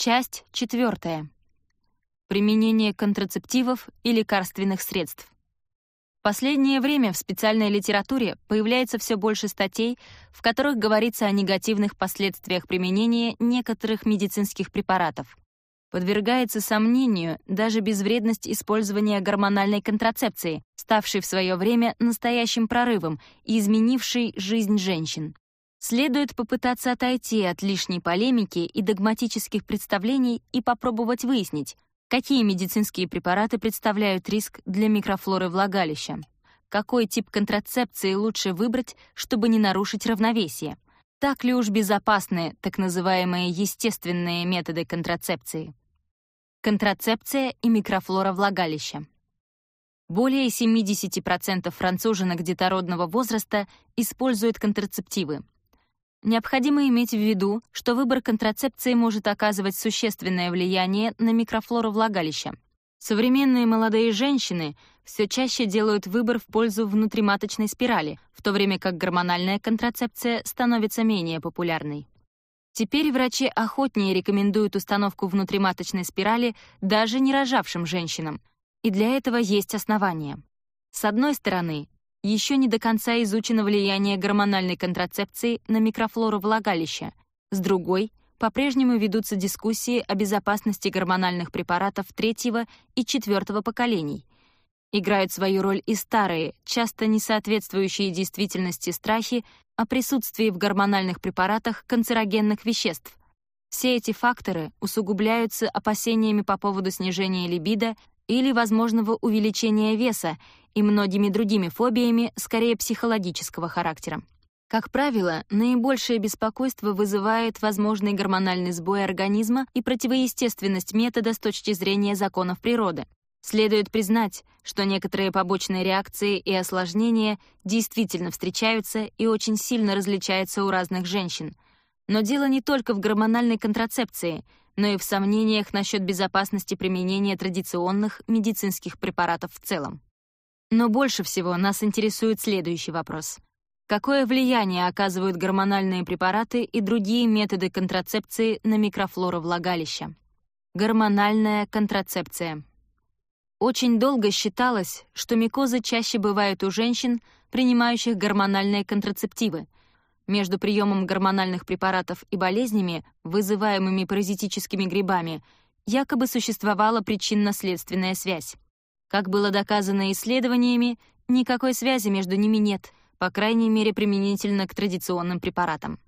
Часть четвертая. Применение контрацептивов и лекарственных средств. Последнее время в специальной литературе появляется все больше статей, в которых говорится о негативных последствиях применения некоторых медицинских препаратов. Подвергается сомнению даже безвредность использования гормональной контрацепции, ставшей в свое время настоящим прорывом и изменившей жизнь женщин. Следует попытаться отойти от лишней полемики и догматических представлений и попробовать выяснить, какие медицинские препараты представляют риск для микрофлоры влагалища, какой тип контрацепции лучше выбрать, чтобы не нарушить равновесие, так ли уж безопасны так называемые естественные методы контрацепции. Контрацепция и микрофлора влагалища. Более 70% француженок детородного возраста используют контрацептивы — Необходимо иметь в виду, что выбор контрацепции может оказывать существенное влияние на микрофлору влагалища. Современные молодые женщины все чаще делают выбор в пользу внутриматочной спирали, в то время как гормональная контрацепция становится менее популярной. Теперь врачи охотнее рекомендуют установку внутриматочной спирали даже не рожавшим женщинам, и для этого есть основания. С одной стороны, еще не до конца изучено влияние гормональной контрацепции на микрофлору влагалища. С другой, по-прежнему ведутся дискуссии о безопасности гормональных препаратов третьего и четвертого поколений. Играют свою роль и старые, часто не соответствующие действительности страхи о присутствии в гормональных препаратах канцерогенных веществ. Все эти факторы усугубляются опасениями по поводу снижения либидо или возможного увеличения веса и многими другими фобиями, скорее психологического характера. Как правило, наибольшее беспокойство вызывает возможный гормональный сбой организма и противоестественность метода с точки зрения законов природы. Следует признать, что некоторые побочные реакции и осложнения действительно встречаются и очень сильно различаются у разных женщин. Но дело не только в гормональной контрацепции, но и в сомнениях насчет безопасности применения традиционных медицинских препаратов в целом. Но больше всего нас интересует следующий вопрос. Какое влияние оказывают гормональные препараты и другие методы контрацепции на микрофлору влагалища? Гормональная контрацепция. Очень долго считалось, что микозы чаще бывают у женщин, принимающих гормональные контрацептивы — между приемом гормональных препаратов и болезнями, вызываемыми паразитическими грибами, якобы существовала причинно-следственная связь. Как было доказано исследованиями, никакой связи между ними нет, по крайней мере применительно к традиционным препаратам.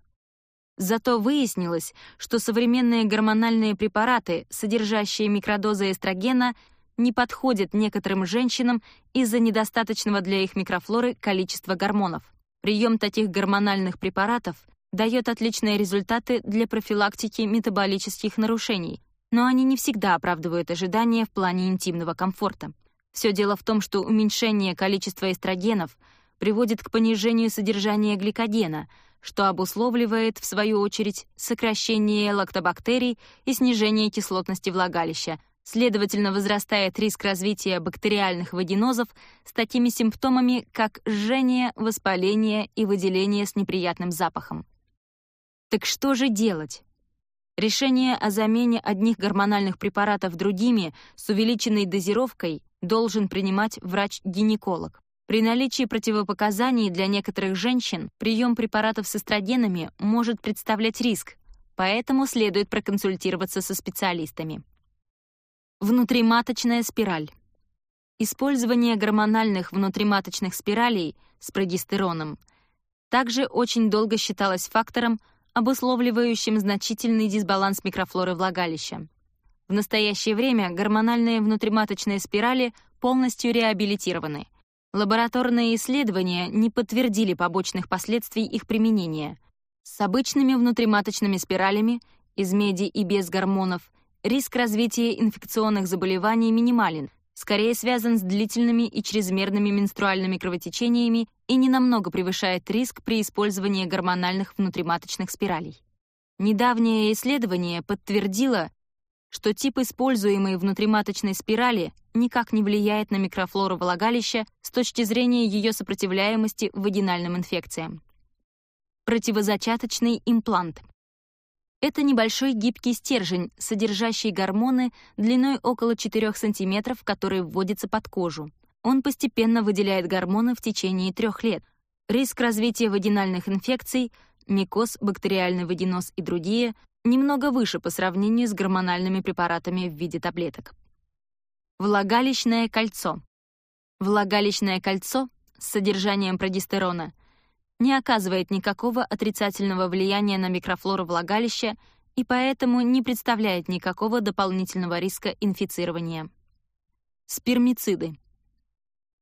Зато выяснилось, что современные гормональные препараты, содержащие микродозы эстрогена, не подходят некоторым женщинам из-за недостаточного для их микрофлоры количества гормонов — Прием таких гормональных препаратов дает отличные результаты для профилактики метаболических нарушений, но они не всегда оправдывают ожидания в плане интимного комфорта. Все дело в том, что уменьшение количества эстрогенов приводит к понижению содержания гликогена, что обусловливает, в свою очередь, сокращение лактобактерий и снижение кислотности влагалища — Следовательно, возрастает риск развития бактериальных вагинозов с такими симптомами, как жжение, воспаление и выделение с неприятным запахом. Так что же делать? Решение о замене одних гормональных препаратов другими с увеличенной дозировкой должен принимать врач-гинеколог. При наличии противопоказаний для некоторых женщин прием препаратов с эстрогенами может представлять риск, поэтому следует проконсультироваться со специалистами. Внутриматочная спираль. Использование гормональных внутриматочных спиралей с прогестероном также очень долго считалось фактором, обусловливающим значительный дисбаланс микрофлоры влагалища. В настоящее время гормональные внутриматочные спирали полностью реабилитированы. Лабораторные исследования не подтвердили побочных последствий их применения. С обычными внутриматочными спиралями из меди и без гормонов – риск развития инфекционных заболеваний минимален, скорее связан с длительными и чрезмерными менструальными кровотечениями и не намного превышает риск при использовании гормональных внутриматочных спиралей. Недавнее исследование подтвердило, что тип используемой внутриматочной спирали никак не влияет на микрофлору влагалища с точки зрения ее сопротивляемости вагинальным инфекциям. Противозачаточный имплант — это небольшой гибкий стержень, содержащий гормоны длиной около 4 см, который вводится под кожу. Он постепенно выделяет гормоны в течение трех лет. Риск развития вагинальных инфекций, микоз, бактериальный вагиноз и другие немного выше по сравнению с гормональными препаратами в виде таблеток. Влагалищное кольцо. Влагалищное кольцо с содержанием прогестерона не оказывает никакого отрицательного влияния на микрофлору влагалища и поэтому не представляет никакого дополнительного риска инфицирования. Спермициды.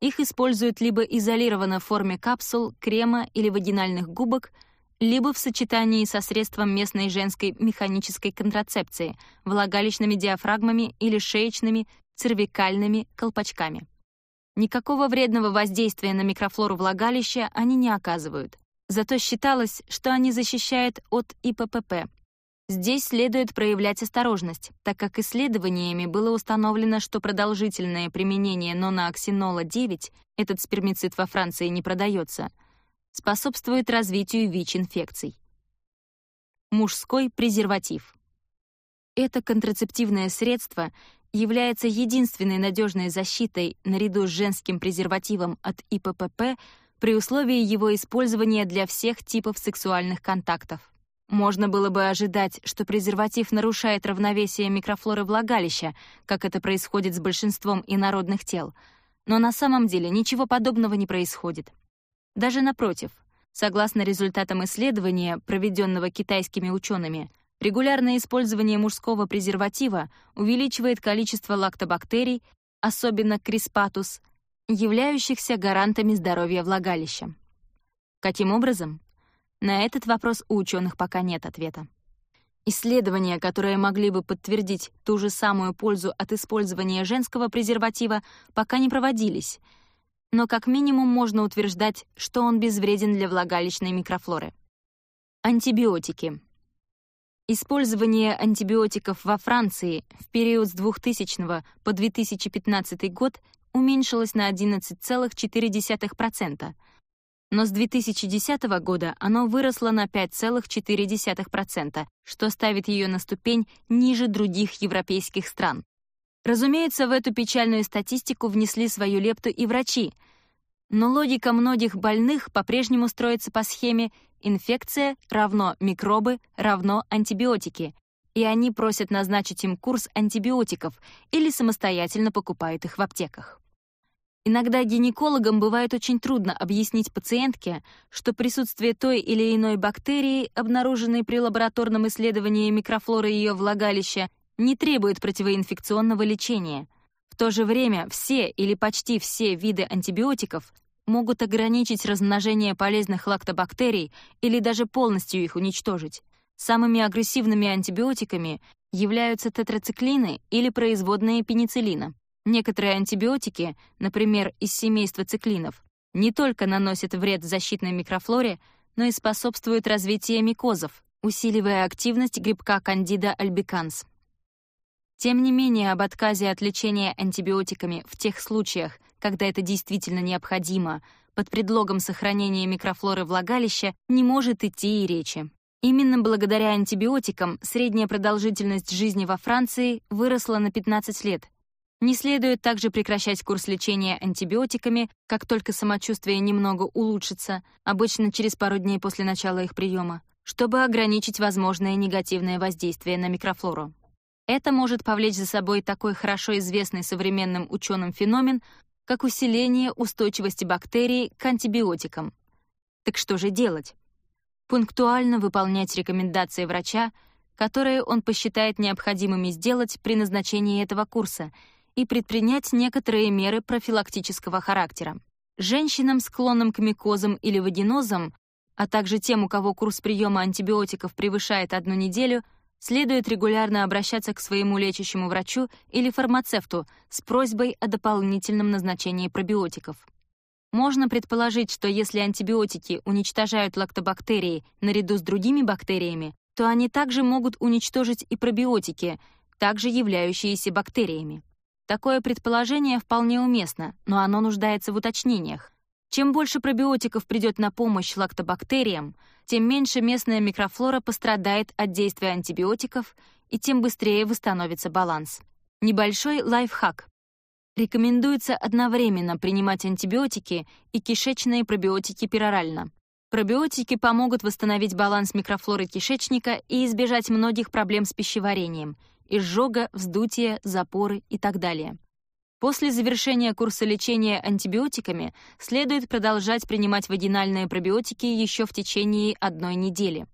Их используют либо изолированно в форме капсул, крема или вагинальных губок, либо в сочетании со средством местной женской механической контрацепции, влагалищными диафрагмами или шеечными цервикальными колпачками. Никакого вредного воздействия на микрофлору влагалища они не оказывают. Зато считалось, что они защищают от ИППП. Здесь следует проявлять осторожность, так как исследованиями было установлено, что продолжительное применение нонооксинола-9, этот спермицид во Франции не продается, способствует развитию ВИЧ-инфекций. Мужской презерватив. Это контрацептивное средство является единственной надежной защитой наряду с женским презервативом от ИППП при условии его использования для всех типов сексуальных контактов. Можно было бы ожидать, что презерватив нарушает равновесие микрофлоры влагалища, как это происходит с большинством инородных тел, но на самом деле ничего подобного не происходит. Даже напротив, согласно результатам исследования, проведенного китайскими учеными, Регулярное использование мужского презерватива увеличивает количество лактобактерий, особенно криспатус, являющихся гарантами здоровья влагалища. Каким образом? На этот вопрос у ученых пока нет ответа. Исследования, которые могли бы подтвердить ту же самую пользу от использования женского презерватива, пока не проводились, но как минимум можно утверждать, что он безвреден для влагалищной микрофлоры. Антибиотики. Использование антибиотиков во Франции в период с 2000 по 2015 год уменьшилось на 11,4%, но с 2010 года оно выросло на 5,4%, что ставит ее на ступень ниже других европейских стран. Разумеется, в эту печальную статистику внесли свою лепту и врачи, но логика многих больных по-прежнему строится по схеме Инфекция равно микробы равно антибиотики. И они просят назначить им курс антибиотиков или самостоятельно покупают их в аптеках. Иногда гинекологам бывает очень трудно объяснить пациентке, что присутствие той или иной бактерии, обнаруженной при лабораторном исследовании микрофлоры ее влагалища, не требует противоинфекционного лечения. В то же время все или почти все виды антибиотиков могут ограничить размножение полезных лактобактерий или даже полностью их уничтожить. Самыми агрессивными антибиотиками являются тетрациклины или производные пенициллина. Некоторые антибиотики, например, из семейства циклинов, не только наносят вред защитной микрофлоре, но и способствуют развитию микозов, усиливая активность грибка кандида альбиканс. Тем не менее, об отказе от лечения антибиотиками в тех случаях, когда это действительно необходимо, под предлогом сохранения микрофлоры влагалища не может идти и речи. Именно благодаря антибиотикам средняя продолжительность жизни во Франции выросла на 15 лет. Не следует также прекращать курс лечения антибиотиками, как только самочувствие немного улучшится, обычно через пару дней после начала их приема, чтобы ограничить возможное негативное воздействие на микрофлору. Это может повлечь за собой такой хорошо известный современным ученым феномен, как усиление устойчивости бактерий к антибиотикам. Так что же делать? Пунктуально выполнять рекомендации врача, которые он посчитает необходимыми сделать при назначении этого курса, и предпринять некоторые меры профилактического характера. Женщинам, склонным к микозам или вагинозам, а также тем, у кого курс приема антибиотиков превышает одну неделю — следует регулярно обращаться к своему лечащему врачу или фармацевту с просьбой о дополнительном назначении пробиотиков. Можно предположить, что если антибиотики уничтожают лактобактерии наряду с другими бактериями, то они также могут уничтожить и пробиотики, также являющиеся бактериями. Такое предположение вполне уместно, но оно нуждается в уточнениях, чем больше пробиотиков придет на помощь лактобактериям, тем меньше местная микрофлора пострадает от действия антибиотиков и тем быстрее восстановится баланс. Небольшой лайфхак. Рекомендуется одновременно принимать антибиотики и кишечные пробиотики перорально. Пробиотики помогут восстановить баланс микрофлоры кишечника и избежать многих проблем с пищеварением – изжога, вздутие, запоры и так далее. После завершения курса лечения антибиотиками следует продолжать принимать вагинальные пробиотики еще в течение одной недели.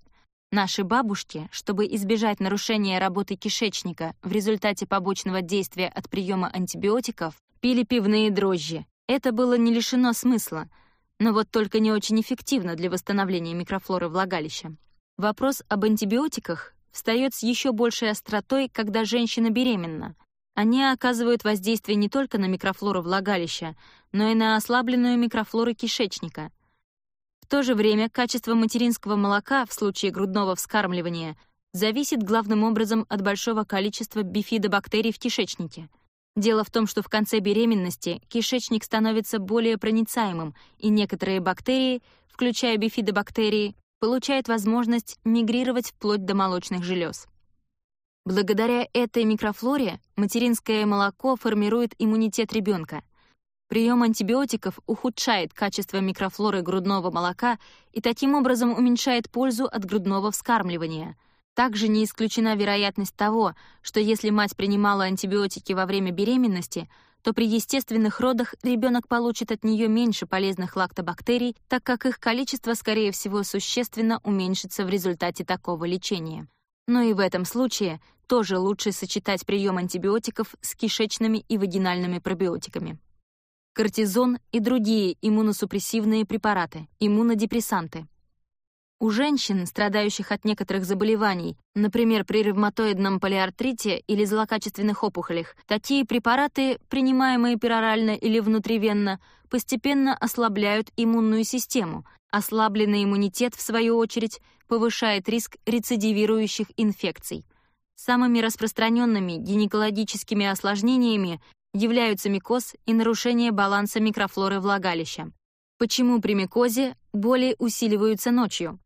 Наши бабушки, чтобы избежать нарушения работы кишечника в результате побочного действия от приема антибиотиков, пили пивные дрожжи. Это было не лишено смысла, но вот только не очень эффективно для восстановления микрофлоры влагалища. Вопрос об антибиотиках встает с еще большей остротой, когда женщина беременна — они оказывают воздействие не только на микрофлору влагалища, но и на ослабленную микрофлору кишечника. В то же время качество материнского молока в случае грудного вскармливания зависит главным образом от большого количества бифидобактерий в кишечнике. Дело в том, что в конце беременности кишечник становится более проницаемым, и некоторые бактерии, включая бифидобактерии, получают возможность мигрировать вплоть до молочных желез. Благодаря этой микрофлоре материнское молоко формирует иммунитет ребенка. Прием антибиотиков ухудшает качество микрофлоры грудного молока и таким образом уменьшает пользу от грудного вскармливания. Также не исключена вероятность того, что если мать принимала антибиотики во время беременности, то при естественных родах ребенок получит от нее меньше полезных лактобактерий, так как их количество, скорее всего, существенно уменьшится в результате такого лечения. Но и в этом случае тоже лучше сочетать прием антибиотиков с кишечными и вагинальными пробиотиками. Кортизон и другие иммуносупрессивные препараты, иммунодепрессанты, у женщин, страдающих от некоторых заболеваний, например, при ревматоидном полиартрите или злокачественных опухолях, такие препараты, принимаемые перорально или внутривенно, постепенно ослабляют иммунную систему. Ослабленный иммунитет, в свою очередь, повышает риск рецидивирующих инфекций. Самыми распространенными гинекологическими осложнениями являются микоз и нарушение баланса микрофлоры влагалища. Почему при микозе боли усиливаются ночью?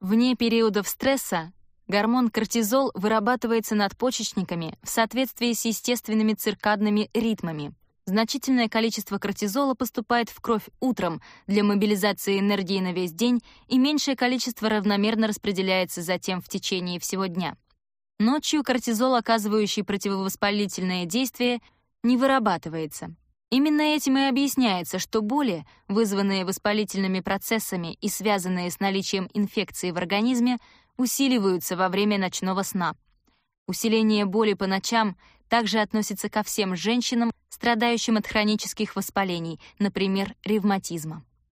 Вне периодов стресса гормон кортизол вырабатывается надпочечниками в соответствии с естественными циркадными ритмами. Значительное количество кортизола поступает в кровь утром для мобилизации энергии на весь день, и меньшее количество равномерно распределяется затем в течение всего дня. Ночью кортизол, оказывающий противовоспалительное действие, не вырабатывается. Именно этим и объясняется, что боли, вызванные воспалительными процессами и связанные с наличием инфекции в организме, усиливаются во время ночного сна. Усиление боли по ночам также относится ко всем женщинам, страдающим от хронических воспалений, например, ревматизма.